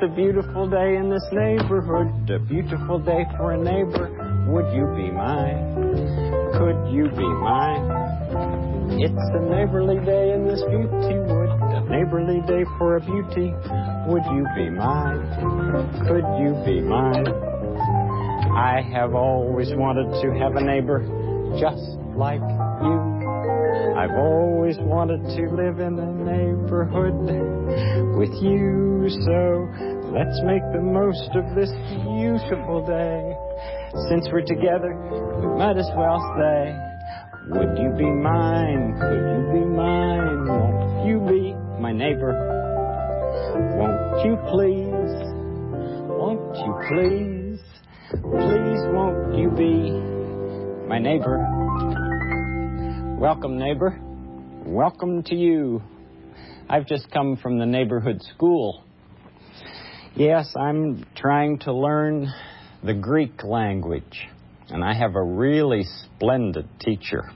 It's a beautiful day in this neighborhood, a beautiful day for a neighbor. Would you be mine? Could you be mine? It's a neighborly day in this beauty wood, a neighborly day for a beauty. Would you be mine? Could you be mine? I have always wanted to have a neighbor just like you. I've always wanted to live in a neighborhood with you. So let's make the most of this beautiful day. Since we're together, we might as well say, Would you be mine? Could you be mine? Won't you be my neighbor? Won't you please? Won't you please? Please won't you be my neighbor? Welcome, neighbor. Welcome to you. I've just come from the neighborhood school. Yes, I'm trying to learn the Greek language, and I have a really splendid teacher.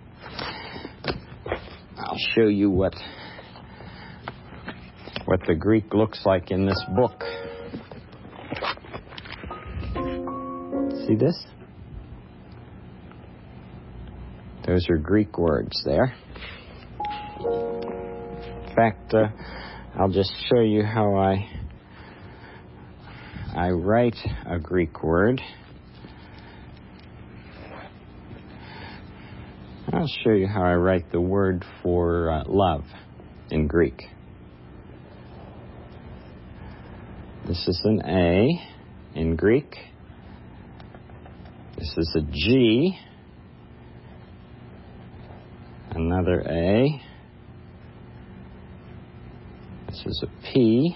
I'll show you what what the Greek looks like in this book. See this? Those are Greek words there. In fact, uh, I'll just show you how I I write a Greek word. I'll show you how I write the word for uh, love in Greek. This is an A in Greek. This is a G. Another A. This is a P.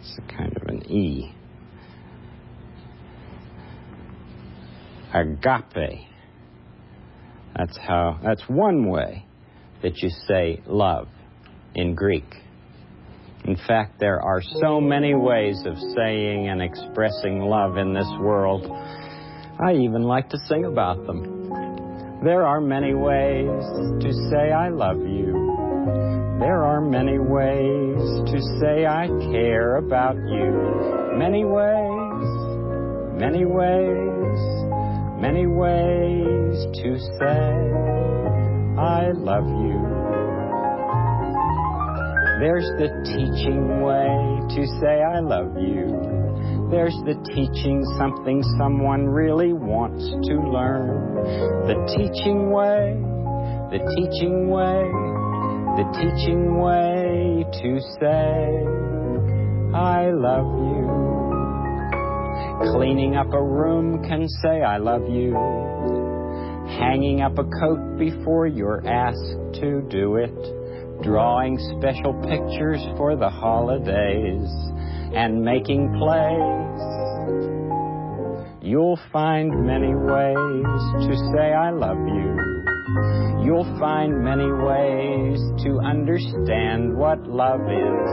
It's a kind of an E. Agape. That's how, that's one way that you say love in Greek. In fact, there are so many ways of saying and expressing love in this world. I even like to sing about them. There are many ways to say I love you. There are many ways to say I care about you. Many ways, many ways, many ways to say I love you. There's the teaching way to say I love you. There's the teaching something someone really wants to learn. The teaching way, the teaching way, the teaching way to say I love you. Cleaning up a room can say I love you. Hanging up a coat before you're asked to do it drawing special pictures for the holidays, and making plays. You'll find many ways to say I love you. You'll find many ways to understand what love is.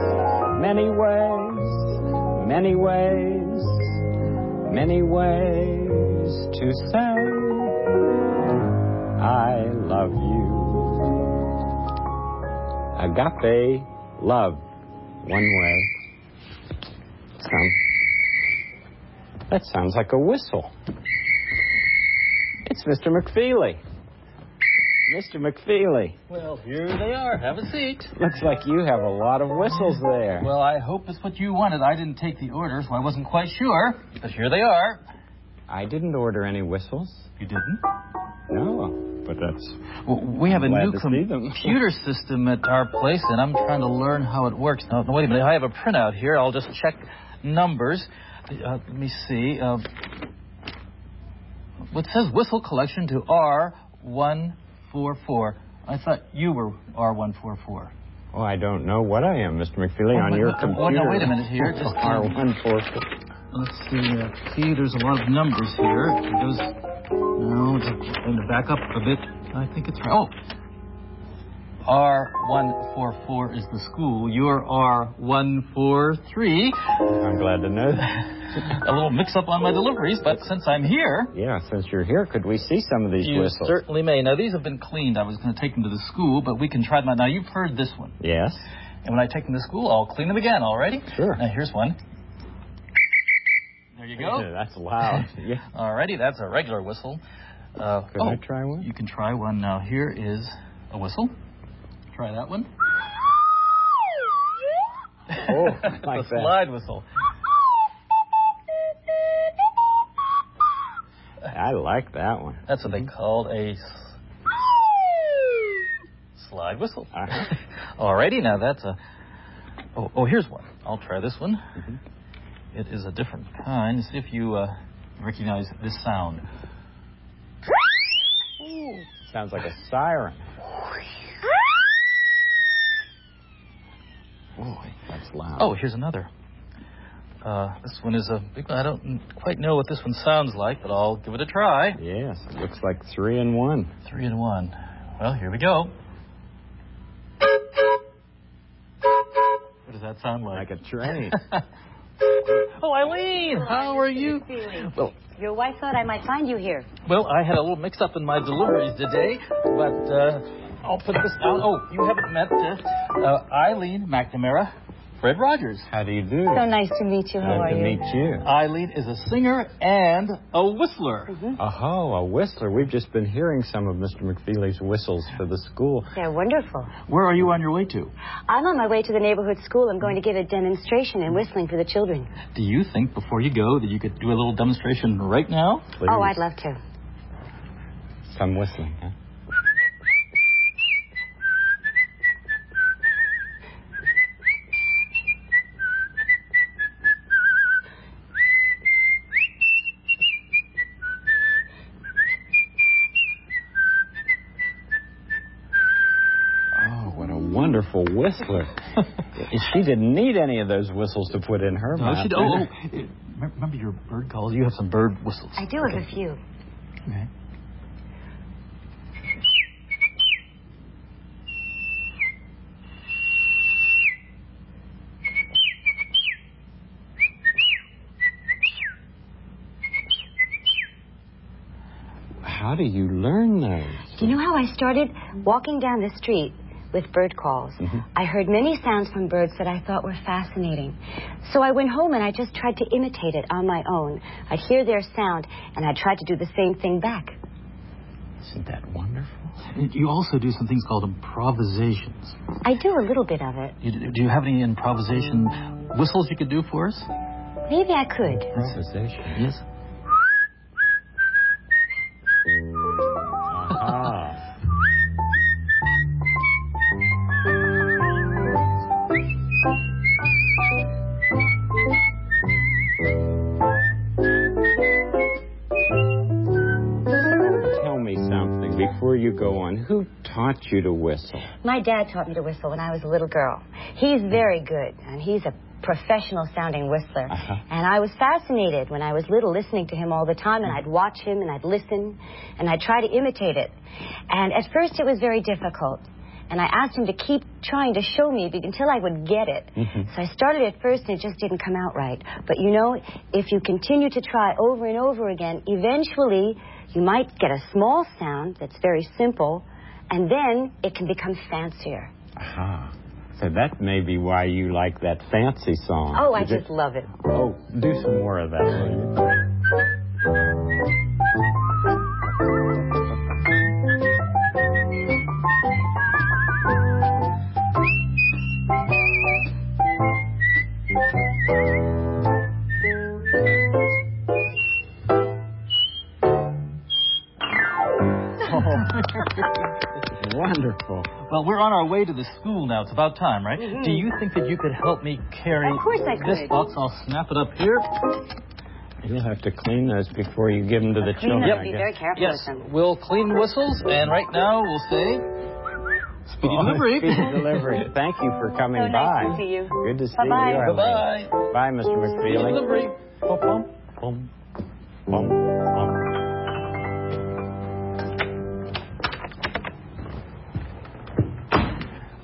Many ways, many ways, many ways to say I love you. Agape love. One way. Sound, that sounds like a whistle. It's Mr. McFeely. Mr. McFeely. Well, here they are. Have a seat. Looks like you have a lot of whistles there. Well, I hope it's what you wanted. I didn't take the order, so I wasn't quite sure. But here they are. I didn't order any whistles. You didn't? But that's. Well, we have a new to see them. computer system at our place, and I'm trying to learn how it works. Now, wait a minute. I have a printout here. I'll just check numbers. Uh, let me see. Uh, it says whistle collection to R144. I thought you were R144. Oh, I don't know what I am, Mr. McFeely, Oh, on wait, your computer. oh, no, wait a minute here. Just, uh, R144. Let's see. Uh, see, there's a lot of numbers here. It goes. No, it's going to back up a bit. I think it's right. Oh. R144 is the school. You're R143. I'm glad to know that. a little mix up on my deliveries, but since I'm here, Yeah, since you're here, could we see some of these you whistles? certainly may. Now, these have been cleaned. I was going to take them to the school, but we can try them out. Now, you've heard this one. Yes. And when I take them to school, I'll clean them again. All righty? Sure. Now here's one. There you go. That's loud. Yeah. Alrighty, that's a regular whistle. Uh, Could oh, I try one? You can try one now. Here is a whistle. Try that one. Oh, I like a that. slide whistle. I like that one. That's what they called a s- slide whistle. Uh-huh. Alrighty, now that's a. Oh, oh, here's one. I'll try this one. Mhm. It is a different kind. See if you uh, recognize this sound. Sounds like a siren. Boy, that's loud. Oh, here's another. Uh, this one is a big one. I don't quite know what this one sounds like, but I'll give it a try. yes. It looks like three in one. Three and one. Well, here we go. What does that sound Like like? a train. Eileen, how are you? Well, Your wife thought I might find you here. well, I had a little mix-up in my deliveries today, but uh, I'll put this down. Oh, you haven't met uh, uh, Eileen McNamara, Fred Rogers. How do you do? So nice to meet you. How Glad are to you? meet you. Eileen is a singer and a whistler. Oh, a whistler. We've just been hearing some of Mr. McFeely's whistles for the school. They're wonderful. Where are you on your way to? I'm on my way to the neighborhood school. I'm going to give a demonstration in whistling for the children. Do you think before you go that you could do a little demonstration right now? Please. Oh, I'd love to. Some whistling, huh? Whistler. she didn't need any of those whistles to put in her No, mouth. she, oh, oh, remember your bird calls? You have some bird whistles. I do have a few. Okay. How do you learn those? Do you know how I started? Walking down the street with bird calls. Mhm. I heard many sounds from birds that I thought were fascinating. So I went home and I just tried to imitate it on my own. I'd hear their sound and I tried to do the same thing back. Isn't that wonderful? You also do some things called improvisations. I do a little bit of it. You, do you have any improvisation whistles you could do for us? Maybe I could. Improvisation. Yes. You go on. Who taught you to whistle? My dad taught me to whistle when I was a little girl. He's very good, and he's a professional sounding whistler. Uh-huh. And I was fascinated when I was little listening to him all the time, and I'd watch him and I'd listen, and I'd try to imitate it. And at first it was very difficult. And I asked him to keep trying to show me until I would get it. Mhm. So I started at first and it just didn't come out right. But you know, if you continue to try over and over again, eventually you might get a small sound that's very simple, and then it can become fancier. Aha. So that may be why you like that fancy song. Oh, I just love it. Oh, do some more of that, Wonderful. Well, we're on our way to the school now. It's about time, right? Mm-hmm. Do you think that you could help me carry Of course I this could. box? I'll snap it up here. You'll have to clean those before you give them to the Clean children. them. I Be very careful Yes, with them. we'll clean whistles, and right now we'll say speedy Oh, delivery. Speedy delivery. Thank you for coming So by. nice to see you. Good to see Bye-bye. you. Bye-bye. Bye, Mr. Speedy McFeely. delivery. Bum, bum, bum, bum, bum.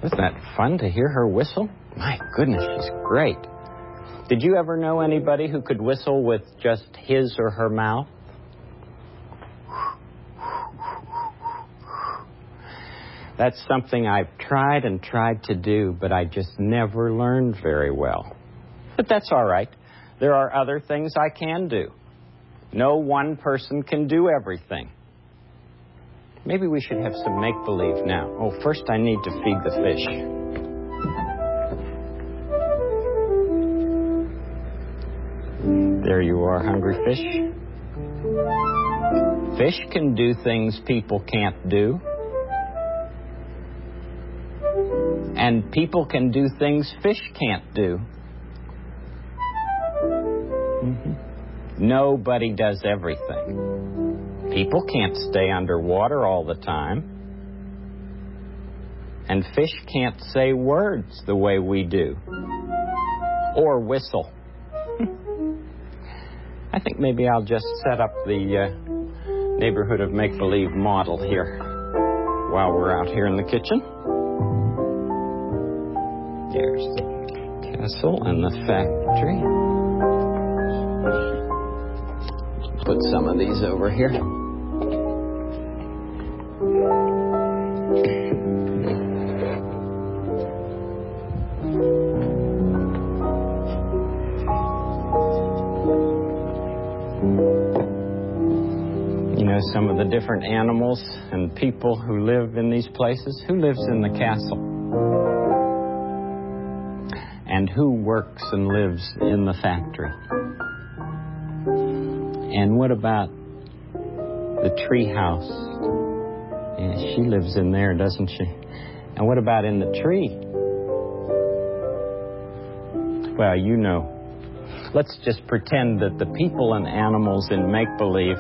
Wasn't that fun to hear her whistle? My goodness, she's great. Did you ever know anybody who could whistle with just his or her mouth? That's something I've tried and tried to do, but I just never learned very well. But that's all right. There are other things I can do. No one person can do everything. Maybe we should have some make believe now. Oh, first I need to feed the fish. There you are, hungry fish. Fish can do things people can't do. And people can do things fish can't do. Mm-hmm. Nobody does everything. People can't stay underwater all the time. And fish can't say words the way we do. Or whistle. I think maybe I'll just set up the uh, neighborhood of make believe model here while we're out here in the kitchen. There's the castle and the factory put some of these over here. Some of the different animals and people who live in these places. Who lives in the castle? And who works and lives in the factory? And what about the tree house? Yeah, she lives in there, doesn't she? And what about in the tree? Well, you know. Let's just pretend that the people and animals in make believe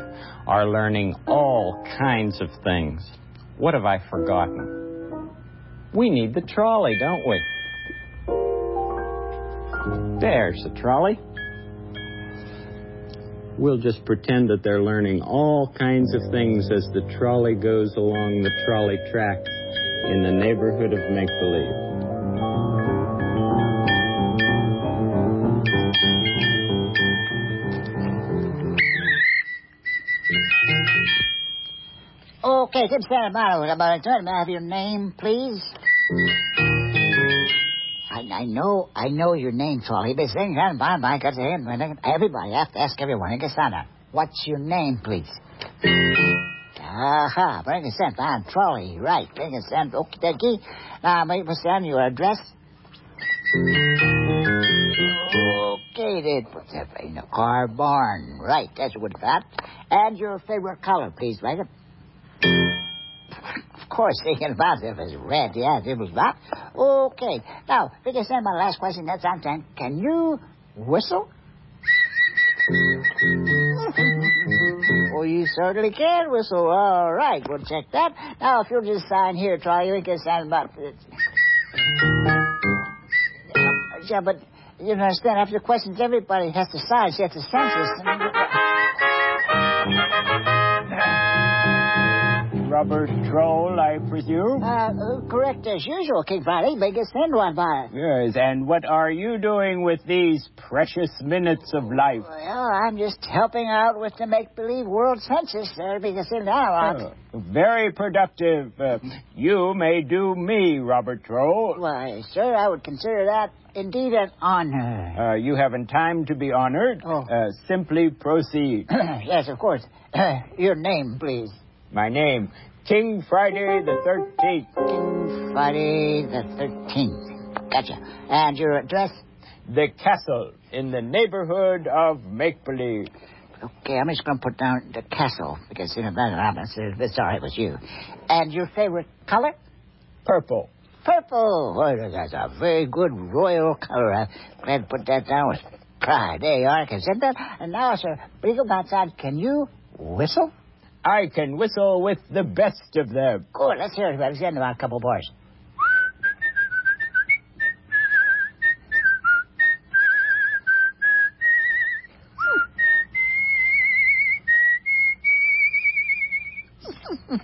are learning all kinds of things. What have I forgotten? We need the trolley, don't we? There's the trolley we'll just pretend that they're learning all kinds of things as the trolley goes along the trolley track in the neighborhood of make believe. Okay, good Santa Monica. May I have your name, please? I I know, I know your name, Trolley. But saying bye bye, got to him. Everybody, I have to ask everyone. Ingasana, what's your name, please? Aha, bring a cent. I'm Trolley, right. Bring a cent. Okie dokie. Now, make me send your address. Okay, then. Put that in the car barn. Right, that's what that. And your favorite color, please, right? Course, thinking about it was red. Yeah, it was that. Okay. Now, I said, my last question, that's on time. Can you whistle? oh, you certainly can whistle. All right, we'll check that. Now, if you'll just sign here, try you can sign about. Yeah, but you understand, after questions, everybody has to sign. She has to census. Robert Troll, I presume? Uh, uh, correct as usual, King Valley. Biggest send one by. Yes, and what are you doing with these precious minutes of life? Well, I'm just helping out with the make-believe world census there, because in now, oh, Very productive. Uh, you may do me, Robert Troll. Why, sir, I would consider that indeed an honor. Uh, you haven't time to be honored. Oh. Uh, simply proceed. yes, of course. your name, please. My name, King Friday the 13th. King Friday the 13th. Gotcha. And your address? The castle in the neighborhood of Make Believe. Okay, I'm just going to put down the castle because, you know, that's, it's all right with you. And your favorite color? Purple. Purple. Oh, that's a very good royal color. I'm glad to put that down with pride. There you are. I can send that. And now, sir, Beagle outside. Can you whistle? I can whistle with the best of them. Cool, Let's hear it. Let's end about a couple bars.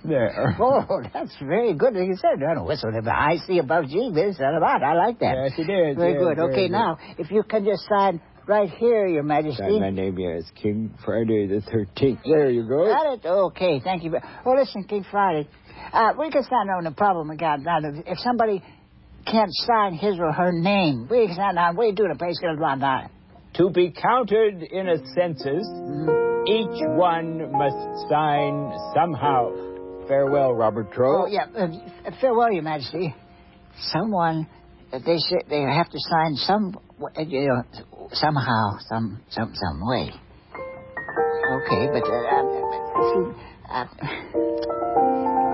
there. Oh, that's very good. Like you said, I don't whistle. I see above G, this and about. I like that. Yes, it is. Very yes, good. Very okay, good. now, if you can just sign right here, Your Majesty. my name is King Friday the 13th. There you go. Got it? Okay, thank you. Well, listen, King Friday, uh, we can stand on the problem we got now. If somebody can't sign his or her name, we can stand on. We do the place blah blah. To be counted in a census, each one must sign somehow. Farewell, Robert Troll. Oh yeah, uh, farewell, Your Majesty. Someone, they say they have to sign some, you know, somehow, some, some, some way. Okay, but uh, uh, see, uh,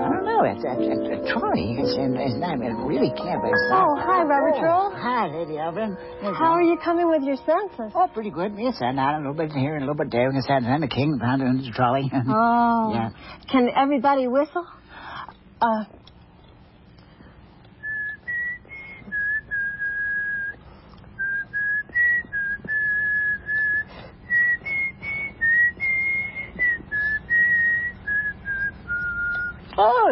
I don't know. It's, it's, it's Troy. It's, it's not. It really can't. It's not. Oh, hi, Robert Troll. Hi, Lady Elvin. Yes, How uh, are you coming with your census? Oh, pretty good. Yes, and a little bit here and a little bit there. And I'm the king found it in the trolley. Oh. Yeah. Can everybody whistle? Uh.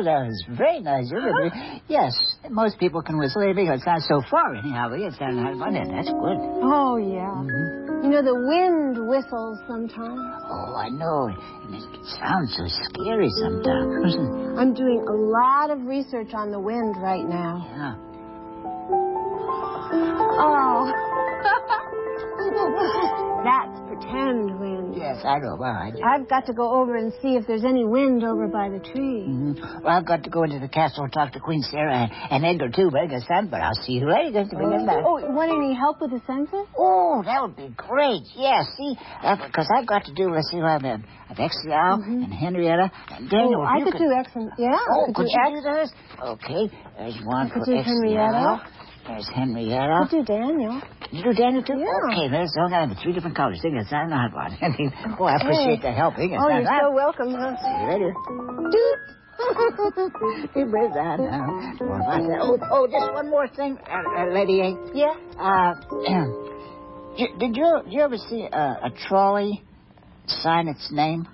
That was very nice. Isn't? Uh-huh. Yes, most people can whistle it because it's not so far anyhow. But it's not fun. That's good. Oh, yeah. Mm-hmm. You know, the wind whistles sometimes. Oh, I know. And it sounds so scary sometimes. I'm doing a lot of research on the wind right now. yeah. Oh. Pretend wind. Yes, I know. I do. I've got to go over and see if there's any wind over by the tree. Mhm. Well, I've got to go into the castle and talk to Queen Sarah and, Edgar too, but son, but I'll see you later. Bring. Oh, want any help with the census? Oh, that would be great. Yes, see, because I've got to do, let's see, I've, uh, Al and Henrietta and Daniel. oh, I you could, do X and yeah. Oh, could, could you X. do those? Okay, there's one could for do X Henrietta. There's I Henrietta. do Daniel. You do Daniel too? Yeah. Okay, there's all got three different colors. Think it's not not one. oh, I appreciate the help. Think it's Oh, not you're so welcome, huh? See you later. He brings that down. Well, if I Oh, oh, just one more thing, uh, uh, Lady A. Yeah. Uh, did, did you did you ever see a, a trolley sign its name?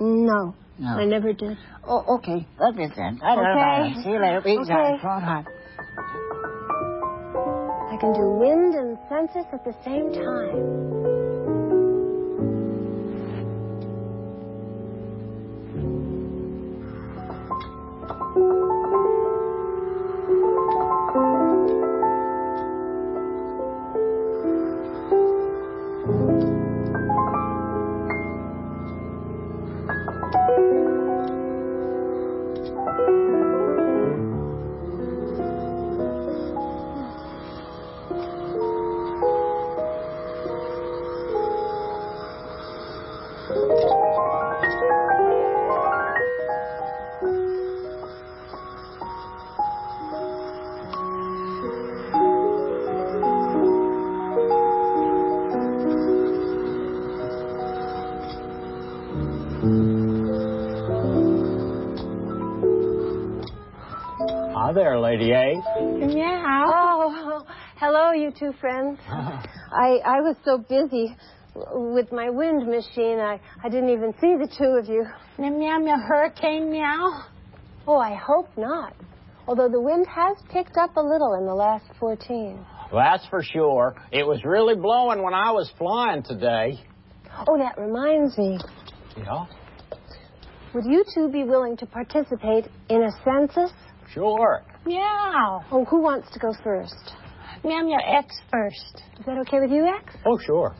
No, No. I never did. Oh, okay. Love you then. I don't Okay. it. See you later. Be Okay. okay. I can do wind and census at the same time. There, Lady A. Yeah. Oh, hello, you two friends. Uh-huh. I I was so busy with my wind machine, I I didn't even see the two of you. Meow, meow, meow, hurricane meow. Oh, I hope not. Although the wind has picked up a little in the last 14. Well, that's for sure. It was really blowing when I was flying today. Oh, that reminds me. Yeah, Would you two be willing to participate in a census? sure. Meow. Oh, who wants to go first? Meow, meow, X first. Is that okay with you, X? Oh, sure.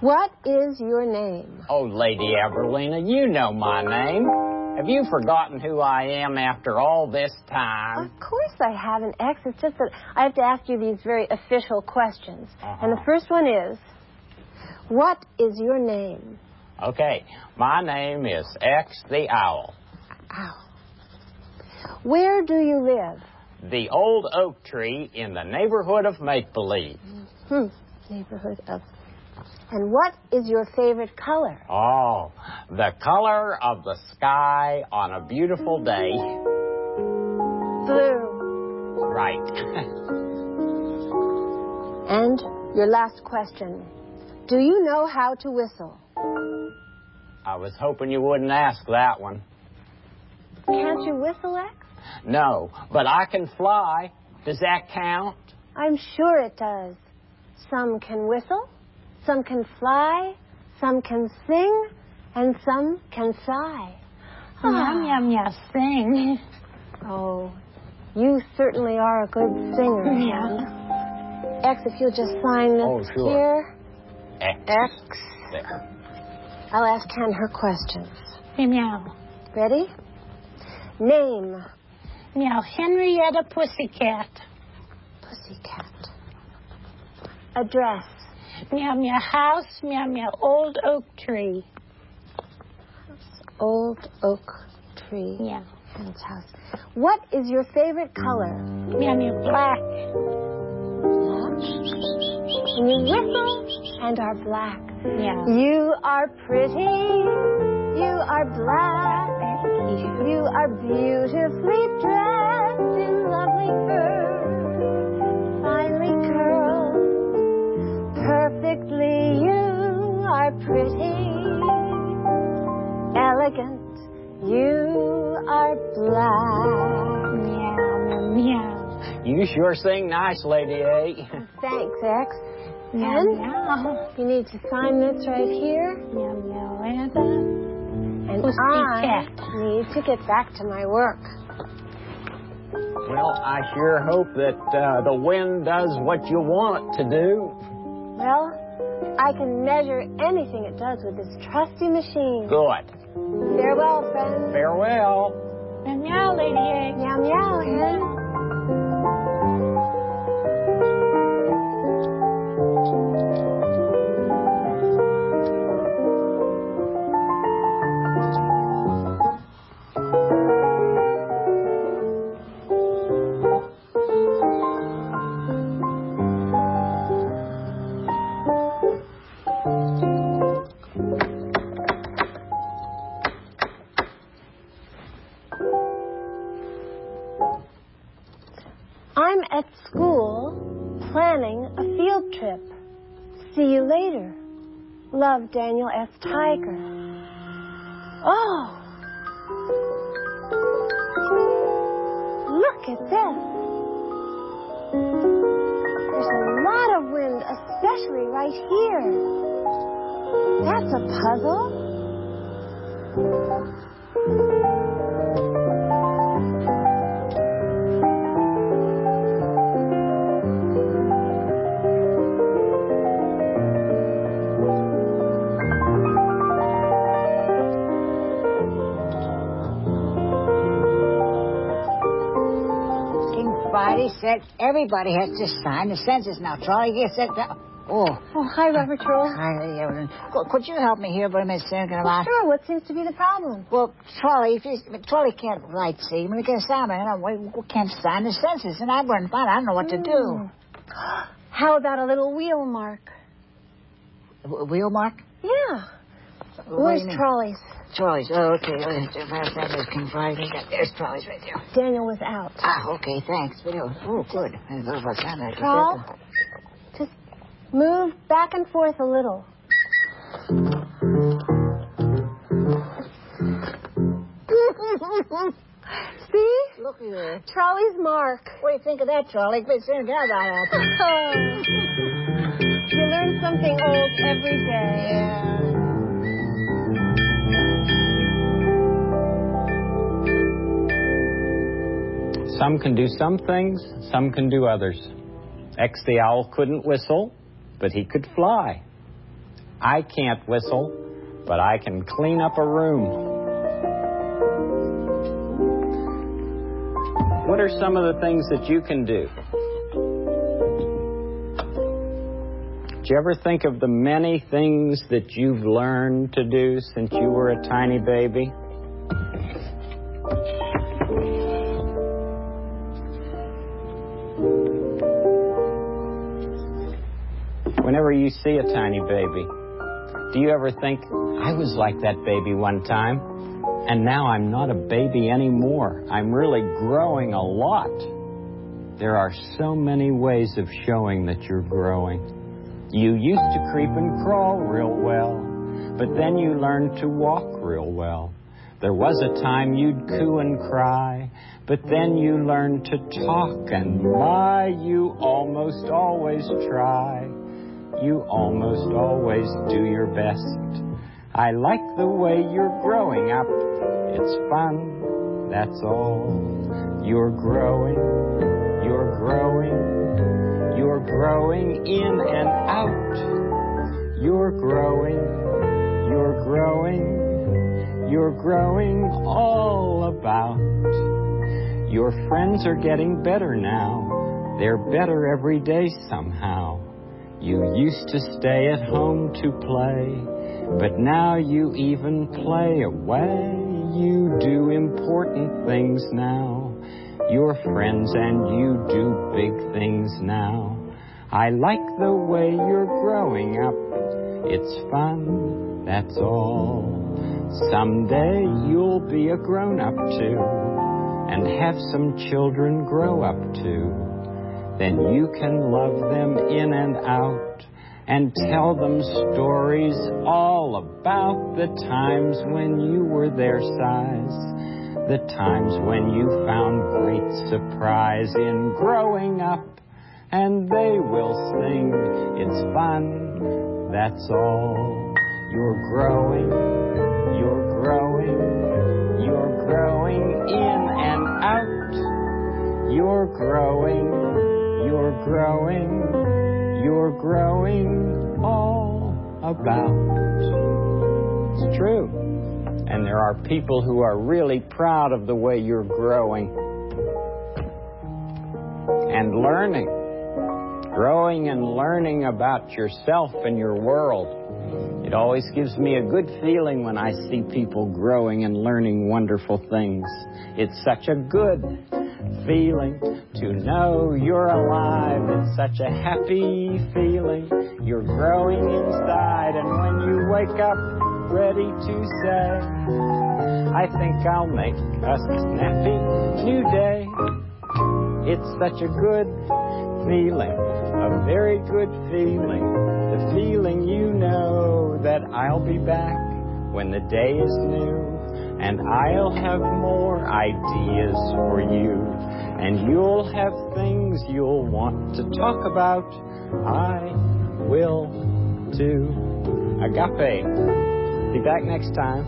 What is your name? Oh, Lady Evelina, you know my name. Have you forgotten who I am after all this time? Of course I have an X. It's just that I have to ask you these very official questions. Uh-huh. And the first one is, what is your name? Okay, my name is X the Owl. Ow. Where do you live? The old oak tree in the neighborhood of Make Believe. Hmm. Neighborhood of. And what is your favorite color? Oh, the color of the sky on a beautiful day. Blue. Right. And your last question. Do you know how to whistle? I was hoping you wouldn't ask that one. Can't you whistle, X? No, but I can fly. Does that count? I'm sure it does. Some can whistle, some can fly, some can sing, and some can sigh. Meow, meow, meow, sing. Oh, you certainly are a good singer, Yeah. X, if you'll just sign this Oh, sure. here. X. X. There. I'll ask Ken her questions. Meow, meow. Ready? Name. Meow, Henrietta Pussycat. Pussycat. Address. Meow, meow, house. Meow, meow, old oak tree. Old oak tree. Yeah. House. What is your favorite color? Meow, meow, black. And you whistle and are black. Yeah. You are pretty. You are black. You are beautifully dressed in lovely fur, finely curled. Perfectly, you are pretty. Elegant. You are black. Meow, meow, meow. You sure sing nice, Lady A. Thanks, X. Meow, Ken, meow. you need to sign this right here. Meow, meow, and And Pussycat. I need to get back to my work. Well, I sure hope that uh, the wind does what you want it to do. Well, I can measure anything it does with this trusty machine. Good. Farewell, friends. Farewell. meow, meow, Lady Egg. Meow meow, hen. I'm Said everybody has to sign the census. Now, Charlie gets it. Oh, Oh, hi, Robert Troll. hi, Evelyn. Could- you help me here for a minute, Senator? About Sure, what seems to be the problem? Well, Charlie, if you, Charlie can't write, see. When he gets down there, and we we can't sign the census, and I'm going to find. I don't know what to do. Hmm. How about a little wheel mark? W- Wheel mark? Yeah. What Where's? Trolley's? Charlie's. Oh, okay. Uh, There's King Friday. There's Charlie's right there. Daniel was out. Ah, okay. Thanks. Oh, good. I don't know if I sound like Charles? Just move back and forth a little. See? Look here. Trolley's mark. What do you think of that, Charlie? Quit saying that about that. you learn something old every day. Some can do some things, some can do others. X the owl couldn't whistle, but he could fly. I can't whistle, but I can clean up a room. What are some of the things that you can do? Do you ever think of the many things that you've learned to do since you were a tiny baby? Whenever you see a tiny baby, do you ever think, I was like that baby one time, and now I'm not a baby anymore? I'm really growing a lot. There are so many ways of showing that you're growing. You used to creep and crawl real well, but then you learned to walk real well. There was a time you'd coo and cry, but then you learned to talk, and my, you almost always try. You almost always do your best. I like the way you're growing up. It's fun, that's all. You're growing, you're growing, you're growing in and out. You're growing, you're growing, you're growing all about. Your friends are getting better now. They're better every day somehow. You used to stay at home to play, but now you even play away. You do important things now. Your friends and you do big things now. I like the way you're growing up. It's fun, that's all. Someday you'll be a grown up too, and have some children grow up too. Then you can love them in and out and tell them stories all about the times when you were their size, the times when you found great surprise in growing up, and they will sing, It's fun, that's all. You're growing, you're growing, you're growing in and out. You're growing, you're growing, you're growing all about. It's true. And there are people who are really proud of the way you're growing and learning. Growing and learning about yourself and your world. It always gives me a good feeling when I see people growing and learning wonderful things. It's such a good feeling to know you're alive. It's such a happy feeling. You're growing inside, and when you wake up ready to say, I think I'll make a snappy new day. It's such a good feeling, a very good feeling. The feeling you know that I'll be back when the day is new and I'll have more ideas for you and you'll have things you'll want to talk about. I will too. Agape. Be back next time.